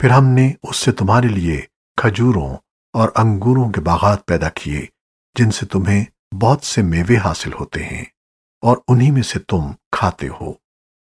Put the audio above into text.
फिर हमने उससे तुम्हारे लिए खजूरों और अंगूरों के बागात पैदा किए, जिनसे तुम्हें बहुत से मेवे हासिल होते हैं और उन्हीं में से तुम खाते हो।